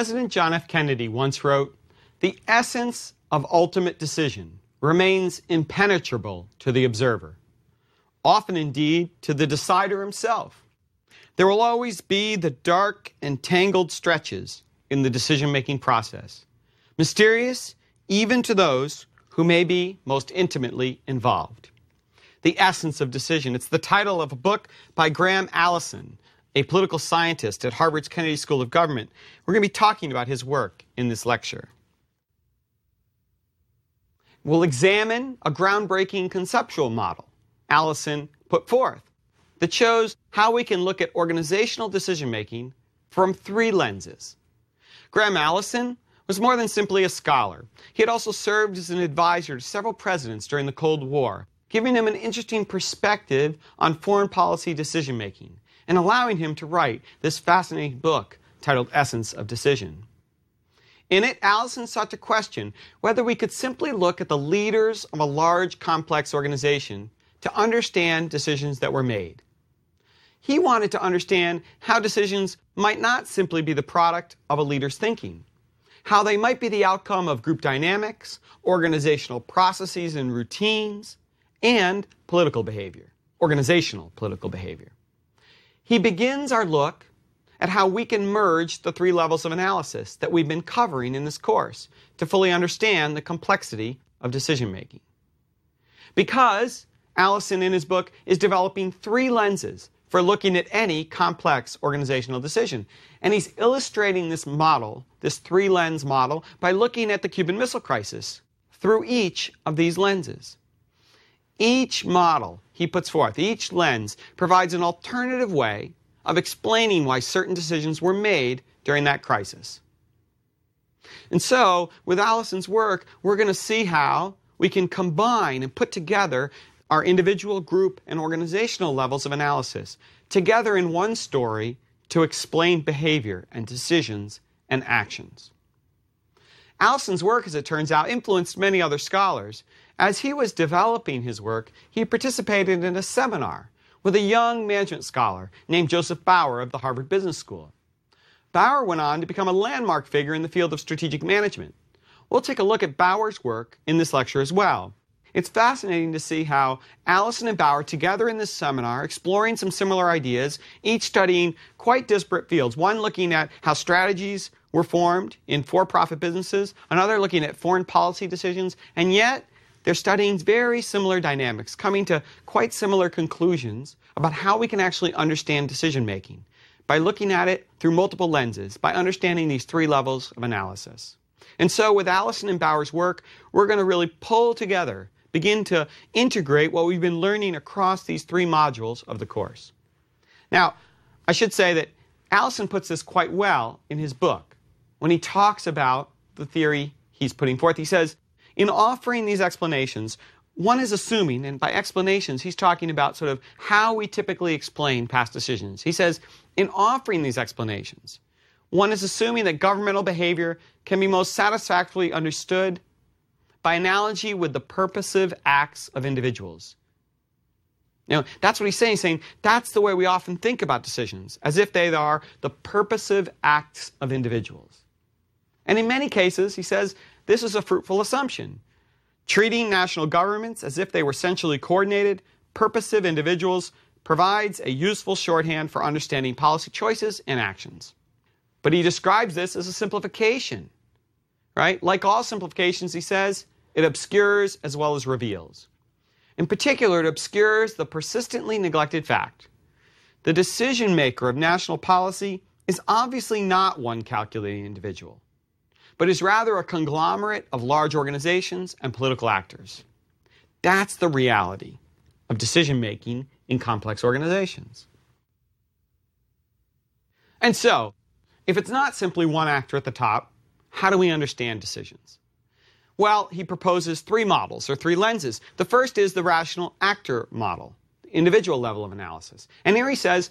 President John F. Kennedy once wrote, The essence of ultimate decision remains impenetrable to the observer, often indeed to the decider himself. There will always be the dark and tangled stretches in the decision making process, mysterious even to those who may be most intimately involved. The Essence of Decision. It's the title of a book by Graham Allison, a political scientist at Harvard's Kennedy School of Government. We're going to be talking about his work in this lecture. We'll examine a groundbreaking conceptual model Allison put forth that shows how we can look at organizational decision making from three lenses. Graham Allison was more than simply a scholar. He had also served as an advisor to several presidents during the Cold War, giving him an interesting perspective on foreign policy decision making and allowing him to write this fascinating book titled Essence of Decision. In it, Allison sought to question whether we could simply look at the leaders of a large, complex organization to understand decisions that were made. He wanted to understand how decisions might not simply be the product of a leader's thinking, how they might be the outcome of group dynamics, organizational processes and routines, and political behavior, organizational political behavior. He begins our look at how we can merge the three levels of analysis that we've been covering in this course to fully understand the complexity of decision making. Because Allison, in his book, is developing three lenses for looking at any complex organizational decision. And he's illustrating this model, this three lens model, by looking at the Cuban Missile Crisis through each of these lenses. Each model he puts forth, each lens, provides an alternative way of explaining why certain decisions were made during that crisis. And so, with Allison's work, we're going to see how we can combine and put together our individual, group, and organizational levels of analysis together in one story to explain behavior and decisions and actions. Allison's work, as it turns out, influenced many other scholars, as he was developing his work, he participated in a seminar with a young management scholar named Joseph Bower of the Harvard Business School. Bower went on to become a landmark figure in the field of strategic management. We'll take a look at Bower's work in this lecture as well. It's fascinating to see how Allison and Bower, together in this seminar, exploring some similar ideas, each studying quite disparate fields. One looking at how strategies were formed in for profit businesses, another looking at foreign policy decisions, and yet they're studying very similar dynamics, coming to quite similar conclusions about how we can actually understand decision making by looking at it through multiple lenses, by understanding these three levels of analysis. And so, with Allison and Bower's work, we're going to really pull together, begin to integrate what we've been learning across these three modules of the course. Now, I should say that Allison puts this quite well in his book when he talks about the theory he's putting forth. He says, in offering these explanations, one is assuming, and by explanations, he's talking about sort of how we typically explain past decisions. He says, in offering these explanations, one is assuming that governmental behavior can be most satisfactorily understood by analogy with the purposive acts of individuals. You know, that's what he's saying, He's saying that's the way we often think about decisions, as if they are the purposive acts of individuals. And in many cases, he says, this is a fruitful assumption. Treating national governments as if they were centrally coordinated, purposive individuals provides a useful shorthand for understanding policy choices and actions. But he describes this as a simplification, right? Like all simplifications, he says, it obscures as well as reveals. In particular, it obscures the persistently neglected fact the decision maker of national policy is obviously not one calculating individual but is rather a conglomerate of large organizations and political actors. That's the reality of decision making in complex organizations. And so, if it's not simply one actor at the top, how do we understand decisions? Well, he proposes three models or three lenses. The first is the rational actor model, individual level of analysis. And here he says,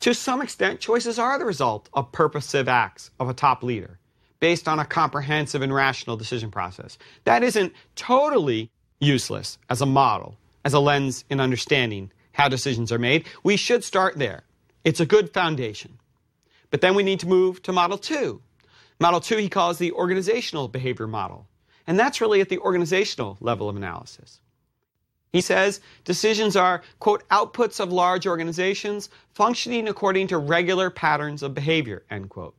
to some extent, choices are the result of purposive acts of a top leader based on a comprehensive and rational decision process. That isn't totally useless as a model, as a lens in understanding how decisions are made. We should start there. It's a good foundation. But then we need to move to model two. Model two, he calls the organizational behavior model. And that's really at the organizational level of analysis. He says decisions are, quote, outputs of large organizations functioning according to regular patterns of behavior, end quote.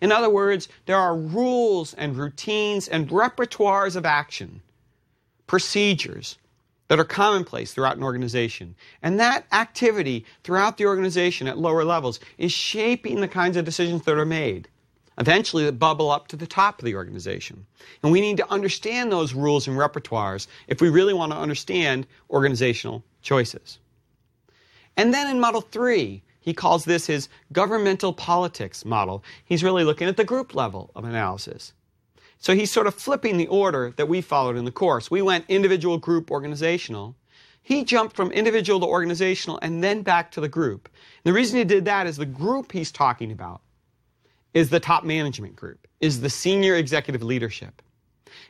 In other words, there are rules and routines and repertoires of action, procedures that are commonplace throughout an organization. And that activity throughout the organization at lower levels is shaping the kinds of decisions that are made. Eventually, that bubble up to the top of the organization. And we need to understand those rules and repertoires if we really want to understand organizational choices. And then in Model 3, he calls this his governmental politics model. He's really looking at the group level of analysis. So he's sort of flipping the order that we followed in the course. We went individual, group, organizational. He jumped from individual to organizational and then back to the group. And the reason he did that is the group he's talking about is the top management group, is the senior executive leadership.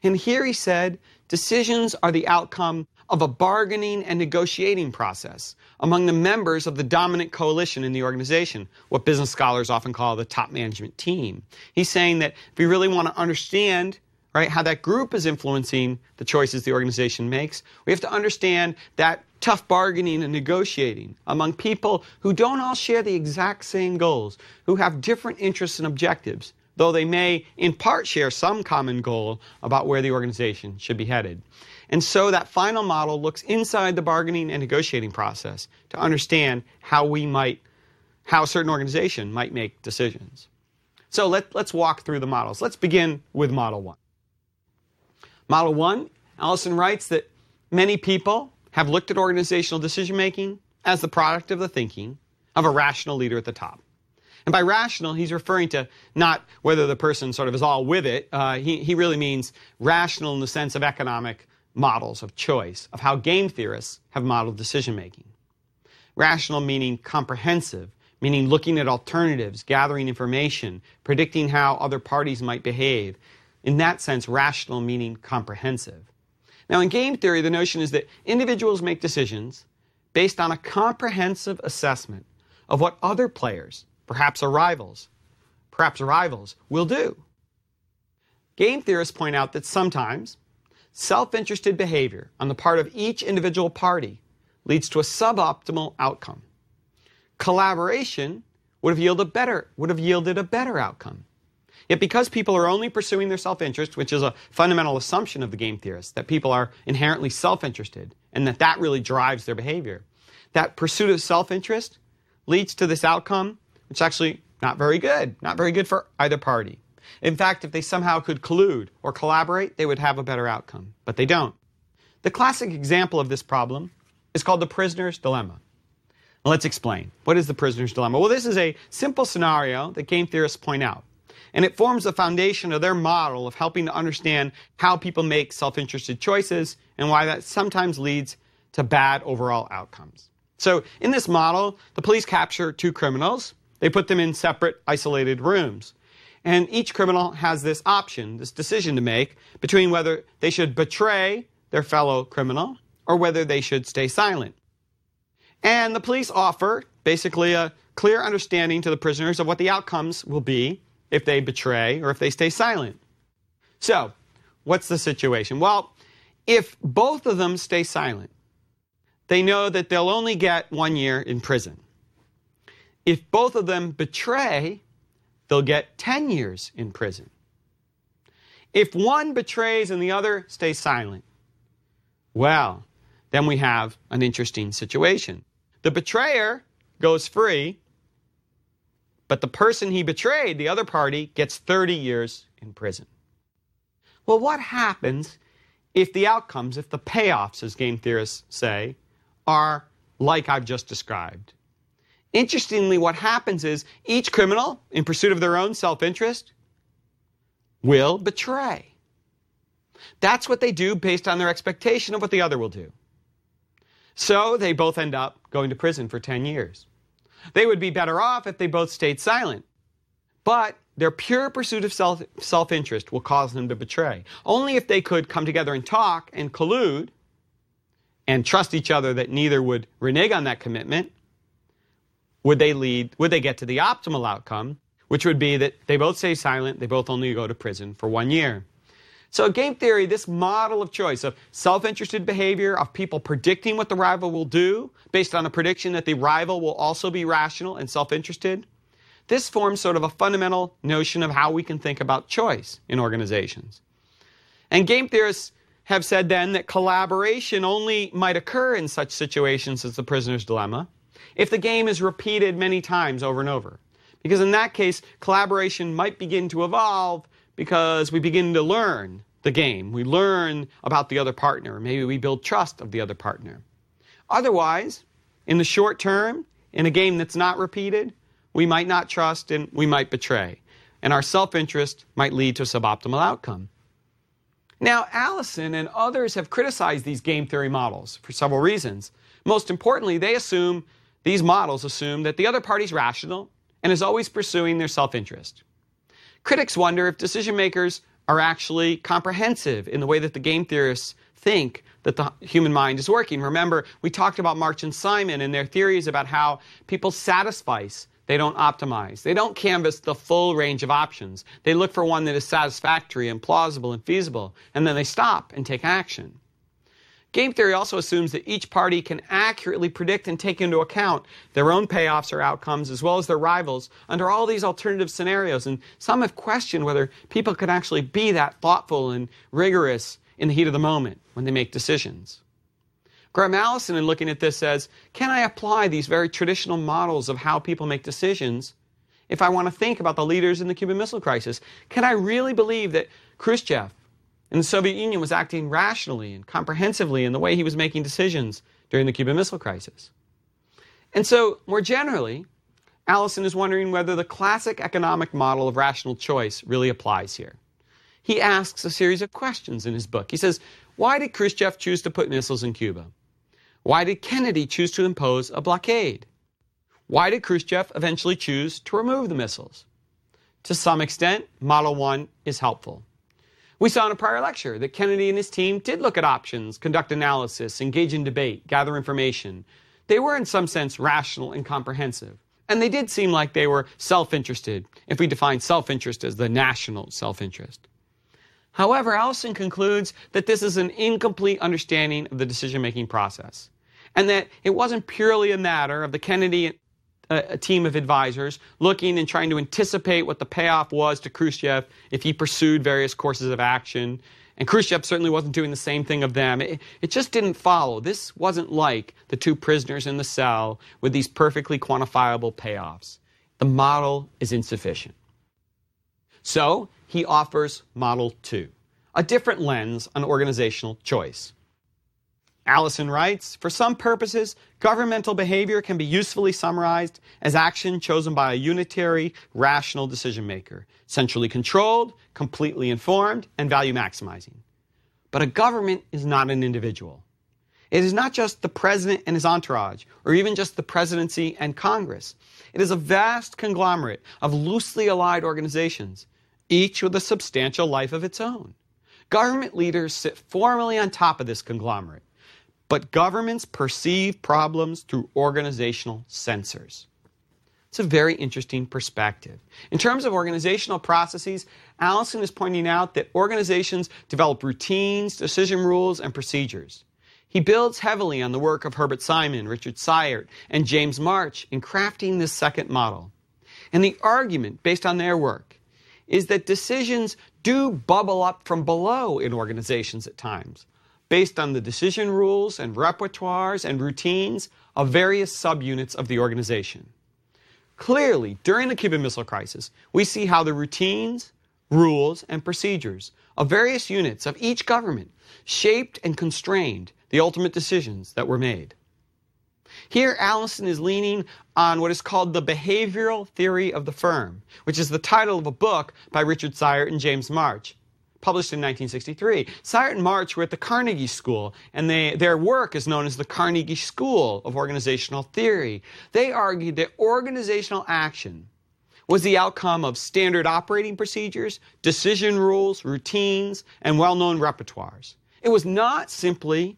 And here he said decisions are the outcome of a bargaining and negotiating process among the members of the dominant coalition in the organization, what business scholars often call the top management team. He's saying that if we really want to understand right, how that group is influencing the choices the organization makes, we have to understand that tough bargaining and negotiating among people who don't all share the exact same goals, who have different interests and objectives, though they may in part share some common goal about where the organization should be headed. And so that final model looks inside the bargaining and negotiating process to understand how we might, how a certain organization might make decisions. So let, let's walk through the models. Let's begin with Model 1. Model 1, Allison writes that many people have looked at organizational decision making as the product of the thinking of a rational leader at the top. And by rational, he's referring to not whether the person sort of is all with it. Uh, he, he really means rational in the sense of economic models of choice, of how game theorists have modeled decision making. Rational meaning comprehensive, meaning looking at alternatives, gathering information, predicting how other parties might behave. In that sense, rational meaning comprehensive. Now, in game theory, the notion is that individuals make decisions based on a comprehensive assessment of what other players, perhaps rivals, perhaps rivals, will do. Game theorists point out that sometimes self interested behavior on the part of each individual party leads to a suboptimal outcome. Collaboration would have yielded a better, would have yielded a better outcome. Yet because people are only pursuing their self-interest, which is a fundamental assumption of the game theorists, that people are inherently self-interested and that that really drives their behavior, that pursuit of self-interest leads to this outcome, which is actually not very good, not very good for either party. In fact, if they somehow could collude or collaborate, they would have a better outcome. But they don't. The classic example of this problem is called the prisoner's dilemma. Now, let's explain. What is the prisoner's dilemma? Well, this is a simple scenario that game theorists point out. And it forms the foundation of their model of helping to understand how people make self interested choices and why that sometimes leads to bad overall outcomes. So, in this model, the police capture two criminals. They put them in separate, isolated rooms. And each criminal has this option, this decision to make between whether they should betray their fellow criminal or whether they should stay silent. And the police offer basically a clear understanding to the prisoners of what the outcomes will be if they betray or if they stay silent. So, what's the situation? Well, if both of them stay silent, they know that they'll only get one year in prison. If both of them betray, they'll get 10 years in prison. If one betrays and the other stays silent, well, then we have an interesting situation. The betrayer goes free, but the person he betrayed, the other party, gets 30 years in prison. Well, what happens if the outcomes, if the payoffs, as game theorists say, are like I've just described? Interestingly, what happens is each criminal, in pursuit of their own self interest, will betray. That's what they do based on their expectation of what the other will do. So they both end up going to prison for 10 years. They would be better off if they both stayed silent. But their pure pursuit of self, self interest will cause them to betray. Only if they could come together and talk and collude and trust each other that neither would renege on that commitment would they lead, would they get to the optimal outcome, which would be that they both stay silent, they both only go to prison for one year. So, game theory, this model of choice of self interested behavior, of people predicting what the rival will do based on a prediction that the rival will also be rational and self interested, this forms sort of a fundamental notion of how we can think about choice in organizations. And game theorists have said then that collaboration only might occur in such situations as the prisoner's dilemma if the game is repeated many times over and over. Because in that case, collaboration might begin to evolve because we begin to learn the game. We learn about the other partner. Maybe we build trust of the other partner. Otherwise, in the short term, in a game that's not repeated, we might not trust and we might betray. And our self interest might lead to a suboptimal outcome. Now, Allison and others have criticized these game theory models for several reasons. Most importantly, they assume, these models assume that the other party's rational and is always pursuing their self interest. Critics wonder if decision makers are actually comprehensive in the way that the game theorists think that the human mind is working. Remember, we talked about March and Simon and their theories about how people satisfice they don't optimize. They don't canvass the full range of options. They look for one that is satisfactory and plausible and feasible, and then they stop and take action. Game theory also assumes that each party can accurately predict and take into account their own payoffs or outcomes as well as their rivals under all these alternative scenarios. And some have questioned whether people could actually be that thoughtful and rigorous in the heat of the moment when they make decisions. Graham Allison, in looking at this, says Can I apply these very traditional models of how people make decisions if I want to think about the leaders in the Cuban Missile Crisis? Can I really believe that Khrushchev in the Soviet Union was acting rationally and comprehensively in the way he was making decisions during the Cuban Missile Crisis? And so, more generally, Allison is wondering whether the classic economic model of rational choice really applies here. He asks a series of questions in his book. He says, Why did Khrushchev choose to put missiles in Cuba? Why did Kennedy choose to impose a blockade? Why did Khrushchev eventually choose to remove the missiles? To some extent, Model 1 is helpful. We saw in a prior lecture that Kennedy and his team did look at options, conduct analysis, engage in debate, gather information. They were, in some sense, rational and comprehensive. And they did seem like they were self interested, if we define self interest as the national self interest. However, Allison concludes that this is an incomplete understanding of the decision making process, and that it wasn't purely a matter of the Kennedy a, team of advisors looking and trying to anticipate what the payoff was to Khrushchev if he pursued various courses of action. And Khrushchev certainly wasn't doing the same thing of them. It, it, just didn't follow. This wasn't like the two prisoners in the cell with these perfectly quantifiable payoffs. The model is insufficient. So he offers Model 2, a different lens on organizational choice. Allison writes For some purposes, governmental behavior can be usefully summarized as action chosen by a unitary, rational decision maker, centrally controlled, completely informed, and value maximizing. But a government is not an individual. It is not just the president and his entourage, or even just the presidency and Congress. It is a vast conglomerate of loosely allied organizations each with a substantial life of its own. Government leaders sit formally on top of this conglomerate, but governments perceive problems through organizational sensors. It's a very interesting perspective. In terms of organizational processes, Allison is pointing out that organizations develop routines, decision rules, and procedures. He builds heavily on the work of Herbert Simon, Richard Cyert, and James March in crafting this second model. And the argument based on their work is that decisions do bubble up from below in organizations at times, based on the decision rules and repertoires and routines of various subunits of the organization. Clearly, during the Cuban Missile Crisis, we see how the routines, rules, and procedures of various units of each government shaped and constrained the ultimate decisions that were made. Here, Allison is leaning on what is called the behavioral theory of the firm, which is the title of a book by Richard Cyert and James March, published in 1963. Cyert and March were at the Carnegie School, and they, their work is known as the Carnegie School of Organizational Theory. They argued that organizational action was the outcome of standard operating procedures, decision rules, routines, and well known repertoires. It was not simply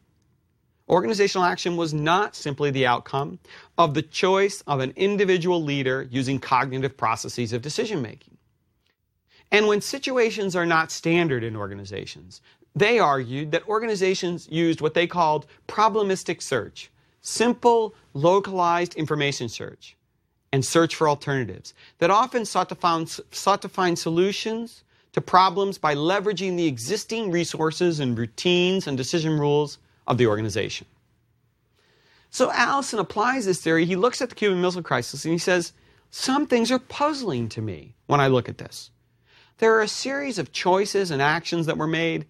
Organizational action was not simply the outcome of the choice of an individual leader using cognitive processes of decision making. And when situations are not standard in organizations, they argued that organizations used what they called problemistic search, simple, localized information search, and search for alternatives that often sought to, find, sought to find solutions to problems by leveraging the existing resources and routines and decision rules of the organization. So Allison applies this theory. He looks at the Cuban Missile Crisis and he says, Some things are puzzling to me when I look at this. There are a series of choices and actions that were made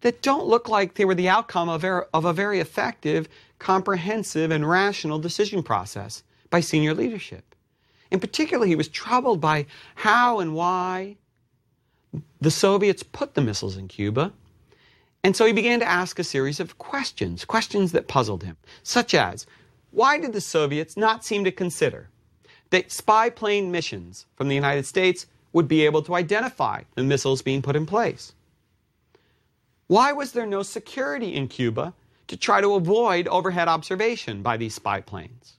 that don't look like they were the outcome of, of a very effective, comprehensive, and rational decision process by senior leadership. In particular, he was troubled by how and why the Soviets put the missiles in Cuba and so he began to ask a series of questions, questions that puzzled him, such as why did the Soviets not seem to consider that spy plane missions from the United States would be able to identify the missiles being put in place? Why was there no security in Cuba to try to avoid overhead observation by these spy planes?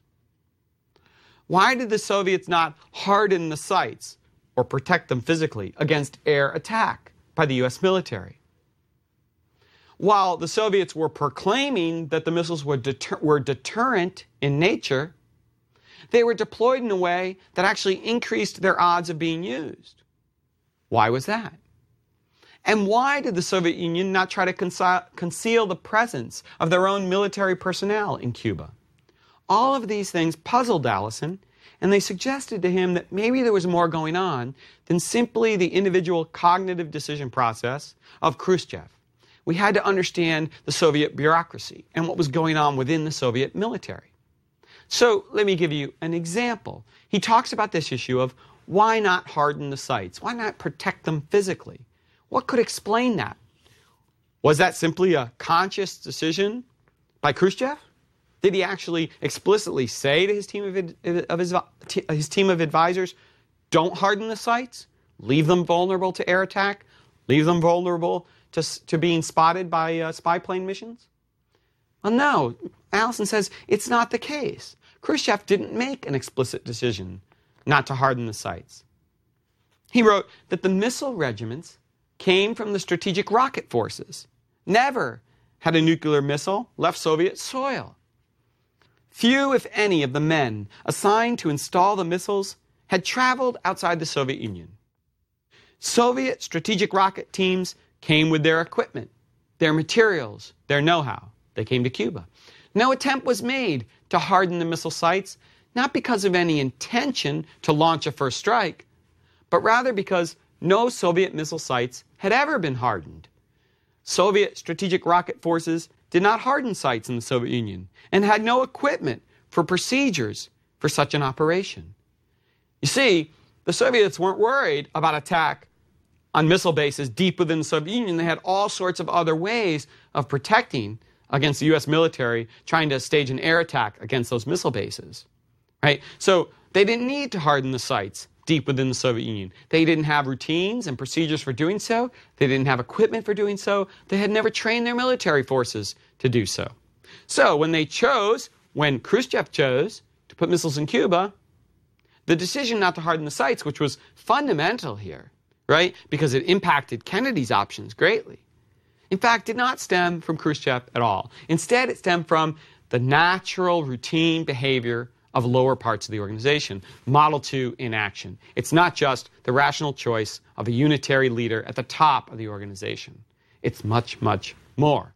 Why did the Soviets not harden the sites or protect them physically against air attack by the US military? while the Soviets were proclaiming that the missiles were, deter- were deterrent in nature, they were deployed in a way that actually increased their odds of being used. Why was that? And why did the Soviet Union not try to conceal the presence of their own military personnel in Cuba? All of these things puzzled Allison, and they suggested to him that maybe there was more going on than simply the individual cognitive decision process of Khrushchev we had to understand the Soviet bureaucracy and what was going on within the Soviet military. So let me give you an example. He talks about this issue of why not harden the sites? Why not protect them physically? What could explain that? Was that simply a conscious decision by Khrushchev? Did he actually explicitly say to his team of, of his, his team of advisors, don't harden the sites, leave them vulnerable to air attack, leave them vulnerable to, to being spotted by uh, spy plane missions? Well, no. Allison says it's not the case. Khrushchev didn't make an explicit decision not to harden the sites. He wrote that the missile regiments came from the strategic rocket forces. Never had a nuclear missile left Soviet soil. Few, if any, of the men assigned to install the missiles had traveled outside the Soviet Union. Soviet strategic rocket teams came with their equipment, their materials, their know how. They came to Cuba. No attempt was made to harden the missile sites, not because of any intention to launch a first strike, but rather because no Soviet missile sites had ever been hardened. Soviet strategic rocket forces did not harden sites in the Soviet Union and had no equipment for procedures for such an operation. You see, the Soviets weren't worried about attack on missile bases deep within the Soviet Union. They had all sorts of other ways of protecting against the U.S. military trying to stage an air attack against those missile bases. Right? So they didn't need to harden the sites deep within the Soviet Union. They didn't have routines and procedures for doing so. They didn't have equipment for doing so. They had never trained their military forces to do so. So when they chose, when Khrushchev chose to put missiles in Cuba, the decision not to harden the sites, which was fundamental here, right? Because it impacted Kennedy's options greatly. In fact, did not stem from Khrushchev at all. Instead, it stemmed from the natural routine behavior of lower parts of the organization, Model 2 in action. It's not just the rational choice of a unitary leader at the top of the organization. It's much, much more.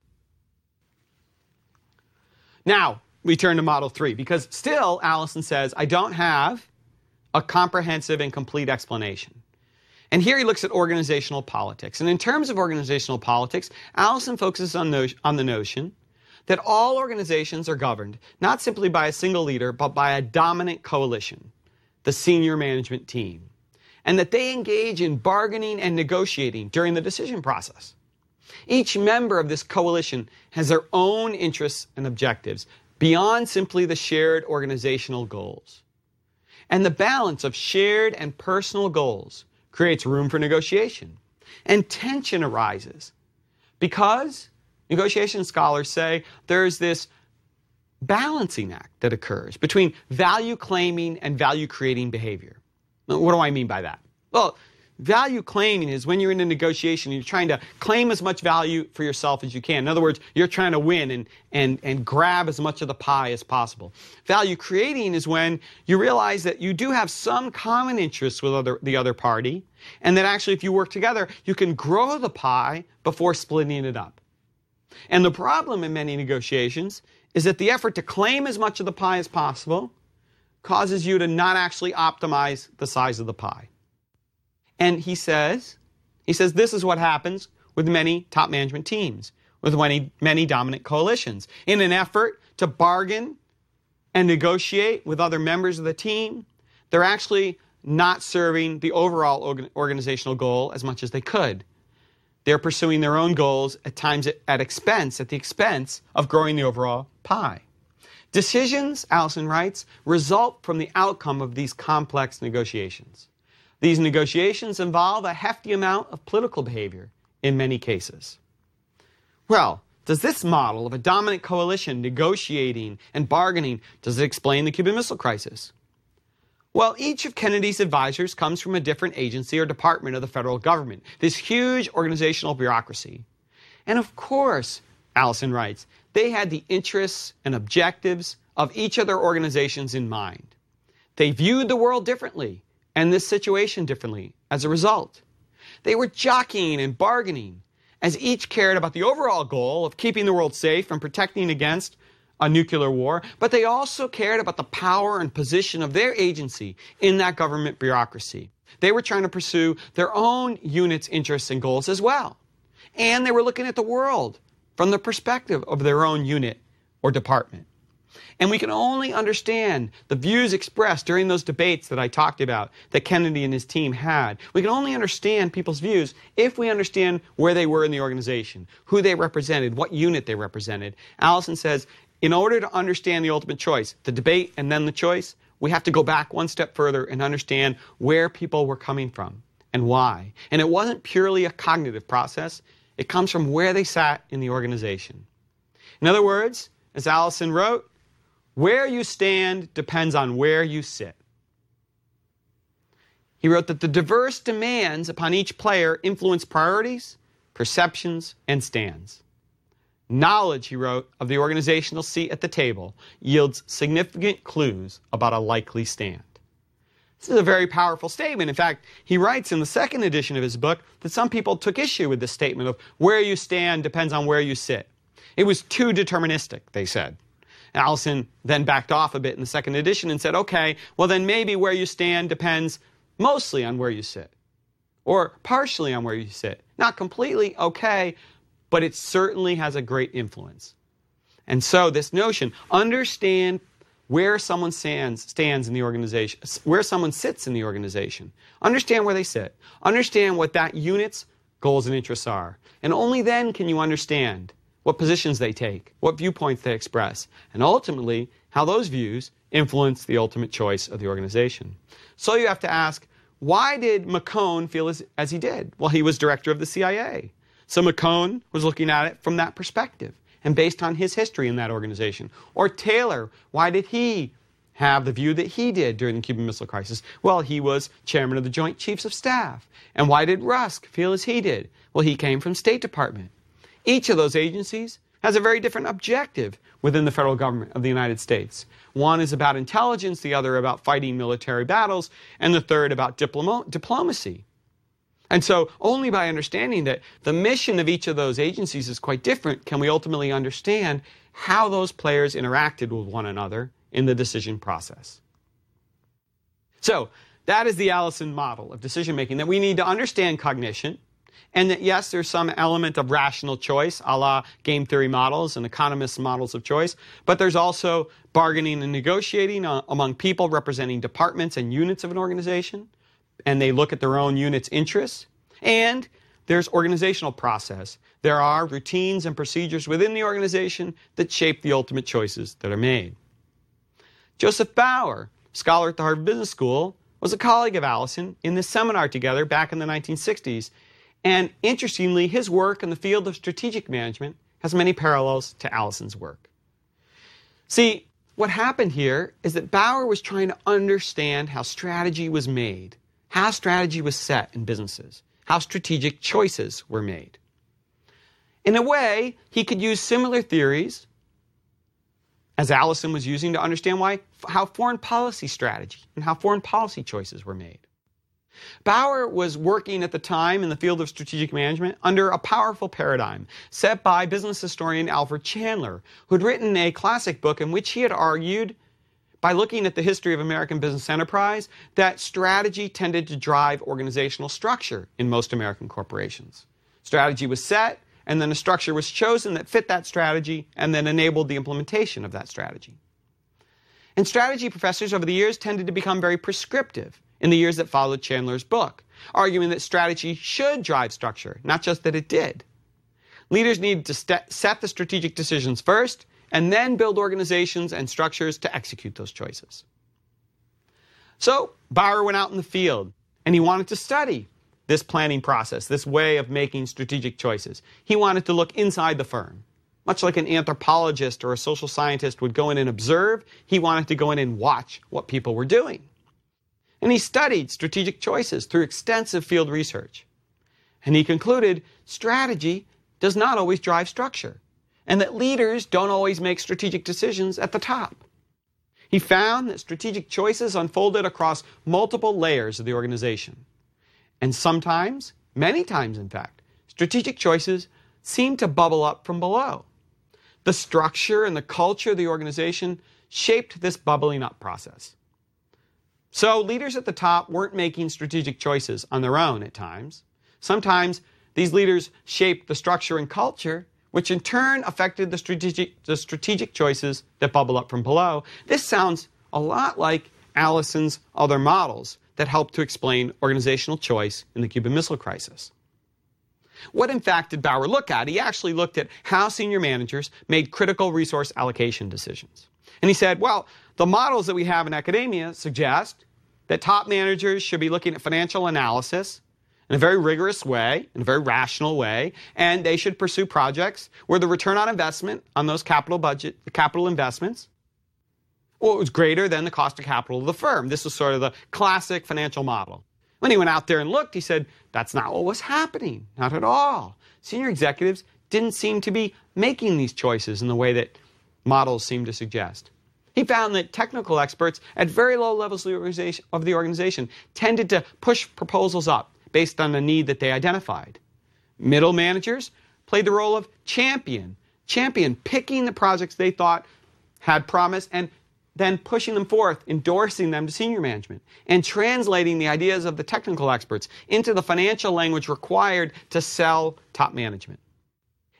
Now, we turn to Model 3 because still, Allison says, I don't have a comprehensive and complete explanation. And here he looks at organizational politics. And in terms of organizational politics, Allison focuses on, no- on the notion that all organizations are governed not simply by a single leader, but by a dominant coalition, the senior management team, and that they engage in bargaining and negotiating during the decision process. Each member of this coalition has their own interests and objectives beyond simply the shared organizational goals. And the balance of shared and personal goals creates room for negotiation. And tension arises because negotiation scholars say there's this balancing act that occurs between value claiming and value creating behavior. What do I mean by that? Well, value claiming is when you're in a negotiation, and you're trying to claim as much value for yourself as you can. In other words, you're trying to win and, and, and grab as much of the pie as possible. Value creating is when you realize that you do have some common interests with other, the other party, and that actually, if you work together, you can grow the pie before splitting it up. And the problem in many negotiations is that the effort to claim as much of the pie as possible causes you to not actually optimize the size of the pie. And he says, he says this is what happens with many top management teams, with many, many dominant coalitions. In an effort to bargain and negotiate with other members of the team, they're actually not serving the overall organizational goal as much as they could. They're pursuing their own goals at times at, expense, at the expense of growing the overall pie. Decisions, Allison writes, result from the outcome of these complex negotiations. These negotiations involve a hefty amount of political behavior in many cases. Well, does this model of a dominant coalition negotiating and bargaining does it explain the Cuban Missile Crisis? Well, each of Kennedy's advisors comes from a different agency or department of the federal government, this huge organizational bureaucracy. And of course, Allison writes, they had the interests and objectives of each of their organizations in mind. They viewed the world differently and this situation differently as a result. They were jockeying and bargaining as each cared about the overall goal of keeping the world safe and protecting against a nuclear war, but they also cared about the power and position of their agency in that government bureaucracy. They were trying to pursue their own unit's interests and goals as well. And they were looking at the world from the perspective of their own unit or department. And we can only understand the views expressed during those debates that I talked about that Kennedy and his team had. We can only understand people's views if we understand where they were in the organization, who they represented, what unit they represented. Allison says, in order to understand the ultimate choice, the debate and then the choice, we have to go back one step further and understand where people were coming from and why. And it wasn't purely a cognitive process, it comes from where they sat in the organization. In other words, as Allison wrote, where you stand depends on where you sit. He wrote that the diverse demands upon each player influence priorities, perceptions, and stands. Knowledge, he wrote, of the organizational seat at the table yields significant clues about a likely stand. This is a very powerful statement. In fact, he writes in the second edition of his book that some people took issue with this statement of where you stand depends on where you sit. It was too deterministic, they said. Allison then backed off a bit in the second edition and said, okay, well, then maybe where you stand depends mostly on where you sit, or partially on where you sit. Not completely, okay, but it certainly has a great influence. And so, this notion, understand where someone stands, stands in the organization, where someone sits in the organization. Understand where they sit. Understand what that unit's goals and interests are. And only then can you understand what positions they take, what viewpoints they express, and ultimately how those views influence the ultimate choice of the organization. So you have to ask, why did McCone feel as, as he did? Well, he was director of the CIA. So McCone was looking at it from that perspective and based on his history in that organization. Or Taylor, why did he have the view that he did during the Cuban Missile Crisis? Well, he was chairman of the Joint Chiefs of Staff. And why did Rusk feel as he did? Well, he came from State Department. Each of those agencies has a very different objective within the federal government of the United States. One is about intelligence, the other about fighting military battles, and the third about diploma- diplomacy. And so, only by understanding that the mission of each of those agencies is quite different can we ultimately understand how those players interacted with one another in the decision process. So, that is the Allison model of decision making that we need to understand cognition, and that yes, there's some element of rational choice, a la game theory models and economist models of choice, but there's also bargaining and negotiating uh, among people representing departments and units of an organization and they look at their own unit's interests. And there's organizational process. There are routines and procedures within the organization that shape the ultimate choices that are made. Joseph Bower, scholar at the Harvard Business School, was a colleague of Allison in this seminar together back in the 1960s. And interestingly, his work in the field of strategic management has many parallels to Allison's work. See, what happened here is that Bower was trying to understand how strategy was made, how strategy was set in businesses, how strategic choices were made. In a way, he could use similar theories as Allison was using to understand why how foreign policy strategy and how foreign policy choices were made. Bower was working at the time in the field of strategic management under a powerful paradigm set by business historian Alfred Chandler, who had written a classic book in which he had argued, by looking at the history of American business enterprise, that strategy tended to drive organizational structure in most American corporations. Strategy was set, and then a structure was chosen that fit that strategy and then enabled the implementation of that strategy. And strategy professors over the years tended to become very prescriptive in the years that followed Chandler's book, arguing that strategy should drive structure, not just that it did. Leaders need to st- set the strategic decisions first and then build organizations and structures to execute those choices. So, Bower went out in the field and he wanted to study this planning process, this way of making strategic choices. He wanted to look inside the firm. Much like an anthropologist or a social scientist would go in and observe, he wanted to go in and watch what people were doing. And he studied strategic choices through extensive field research. And he concluded strategy does not always drive structure, and that leaders don't always make strategic decisions at the top. He found that strategic choices unfolded across multiple layers of the organization. And sometimes, many times in fact, strategic choices seem to bubble up from below. The structure and the culture of the organization shaped this bubbling up process. So leaders at the top weren't making strategic choices on their own at times. Sometimes these leaders shaped the structure and culture, which in turn affected the strategic, the strategic choices that bubble up from below. This sounds a lot like Allison's other models that helped to explain organizational choice in the Cuban Missile Crisis. What, in fact, did Bower look at? He actually looked at how senior managers made critical resource allocation decisions. And he said, well, the models that we have in academia suggest that top managers should be looking at financial analysis in a very rigorous way, in a very rational way, and they should pursue projects where the return on investment on those capital budget, the capital investments, well, was greater than the cost of capital of the firm. This was sort of the classic financial model. When he went out there and looked, he said, that's not what was happening. Not at all. Senior executives didn't seem to be making these choices in the way that models seem to suggest. He found that technical experts at very low levels of the, organization, tended to push proposals up based on the need that they identified. Middle managers played the role of champion, champion picking the projects they thought had promise and then pushing them forth, endorsing them to senior management, and translating the ideas of the technical experts into the financial language required to sell top management.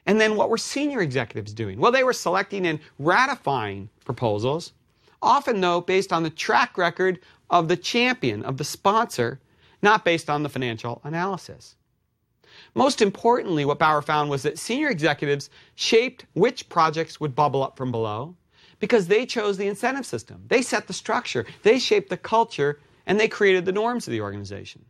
And then what were senior executives doing? Well, they were selecting and ratifying proposals, often, though, based on the track record of the champion, of the sponsor, not based on the financial analysis. Most importantly, what Bower found was that senior executives shaped which projects would bubble up from below because they chose the incentive system. They set the structure, they shaped the culture, and they created the norms of the organization.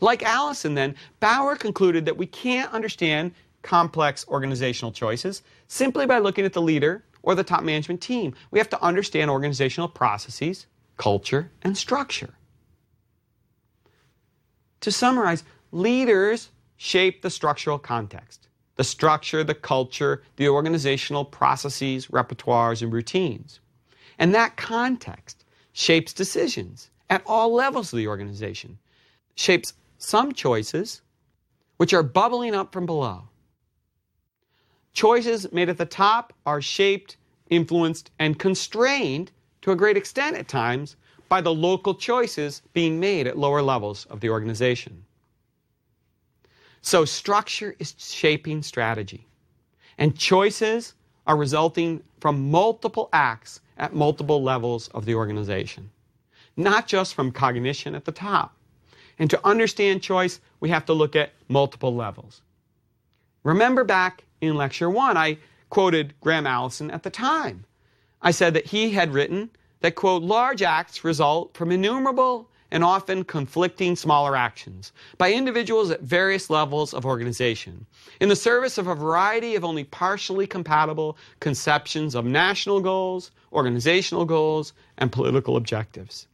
Like Allison, then, Bower concluded that we can't understand complex organizational choices simply by looking at the leader or the top management team. We have to understand organizational processes, culture, and structure. To summarize, leaders shape the structural context the structure, the culture, the organizational processes, repertoires, and routines. And that context shapes decisions at all levels of the organization, shapes some choices which are bubbling up from below. Choices made at the top are shaped, influenced, and constrained to a great extent at times by the local choices being made at lower levels of the organization. So, structure is shaping strategy, and choices are resulting from multiple acts at multiple levels of the organization, not just from cognition at the top. And to understand choice, we have to look at multiple levels. Remember back in lecture one, I quoted Graham Allison at the time. I said that he had written that, quote, large acts result from innumerable and often conflicting smaller actions by individuals at various levels of organization in the service of a variety of only partially compatible conceptions of national goals, organizational goals, and political objectives.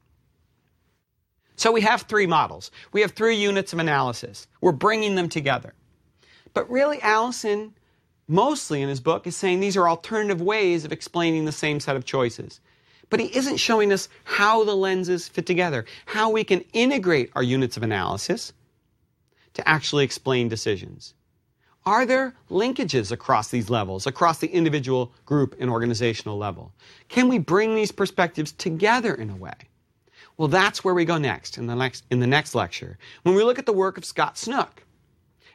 So we have three models. We have three units of analysis. We're bringing them together. But really, Allison, mostly in his book, is saying these are alternative ways of explaining the same set of choices. But he isn't showing us how the lenses fit together, how we can integrate our units of analysis to actually explain decisions. Are there linkages across these levels, across the individual, group, and organizational level? Can we bring these perspectives together in a way? Well, that's where we go next in the next, in the next lecture, when we look at the work of Scott Snook.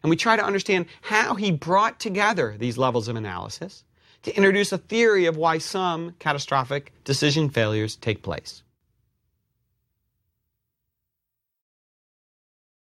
And we try to understand how he brought together these levels of analysis to introduce a theory of why some catastrophic decision failures take place.